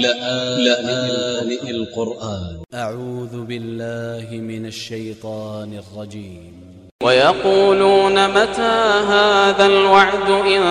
لآن القرآن. أ ع و ذ ب ا ل ل ه من ا ل ش ي ط ا ن ا ل ج ي م ويقولون متى هذا الوعد إن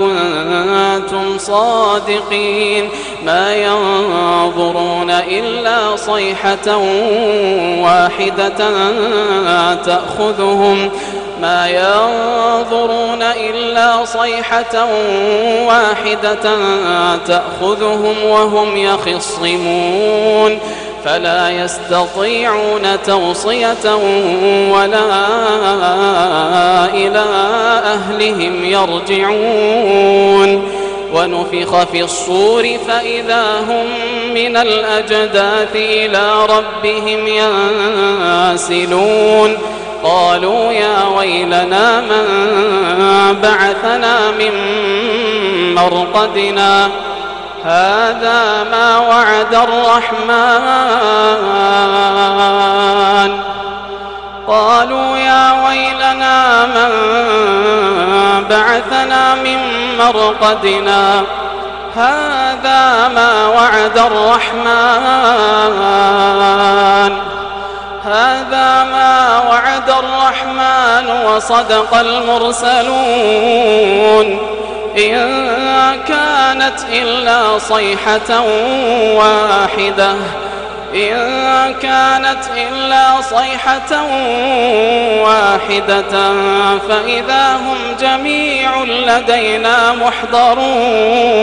كنتم صادقين؟ ما ينظرون إلا صيحة واحدة تأخذهم. ما ينظرون إلا صيحة واحدة تأخذهم وهم يخصمون فلا يستطيعون توصية ولا إلى أهلهم يرجعون ونفخ في الصور فإذا هم من الأجداث إلى ربهم ينسلون قالوا يا ويلنا من بعثنا من مرقدنا. هذا ما وعد الرحمن. قالوا يا ويلنا من بعثنا من مرقدنا. هذا ما وعد الرحمن. هذا ما وعد الرحمن وصدق المرسلون. إن كانت إلا صيحة واحدة. إن كانت إلا صيحة واحدة فإذا هم جميع لدينا محضرون.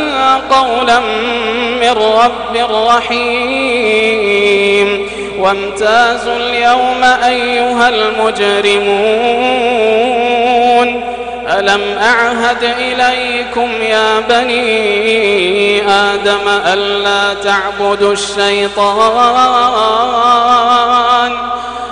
قولا من رب رحيم وامتازوا اليوم أيها المجرمون. ألم أعهد إليكم يا بني آدم ألا تعبدوا الشيطان؟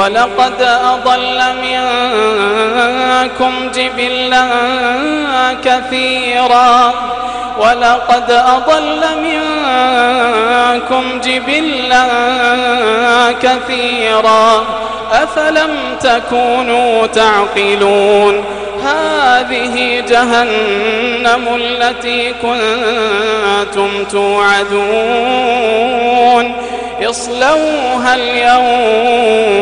ولقد أضل منكم جبلا كثيرا. ولقد أضل منكم جبلا كثيرا. أفلم تكونوا تعقلون؟ هذه جهنم التي كنتم توعدون. اصلوها اليوم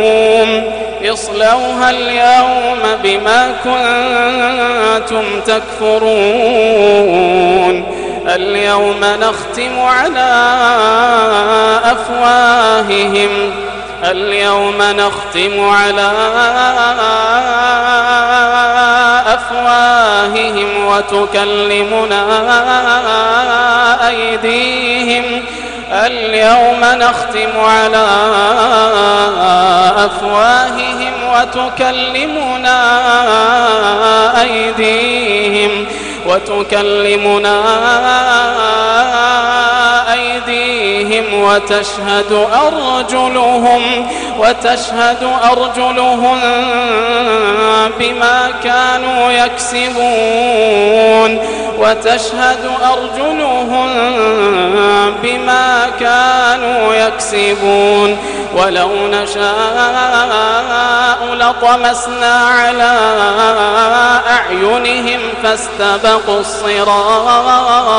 اصلوها اليوم بما كنتم تكفرون. اليوم نختم على أفواههم. اليوم نختم على أفواههم وتكلمنا أيديهم. اليوم نختم على أفواههم وتكلمنا أيديهم وتكلمنا أيديهم وتشهد أرجلهم وتشهد أرجلهم بما كانوا يكسبون وتشهد أرجلهم بما كانوا يكسبون ولو نشاء لطمسنا على أعينهم فاستبقوا الصراط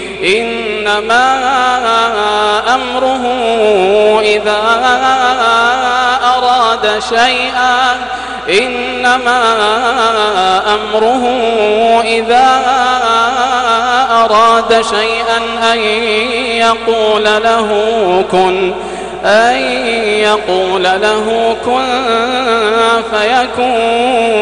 إنما أمره إذا أراد شيئا. إنما أمره إذا أراد شيئا أن يقول له كن أن يقول له كن فيكون.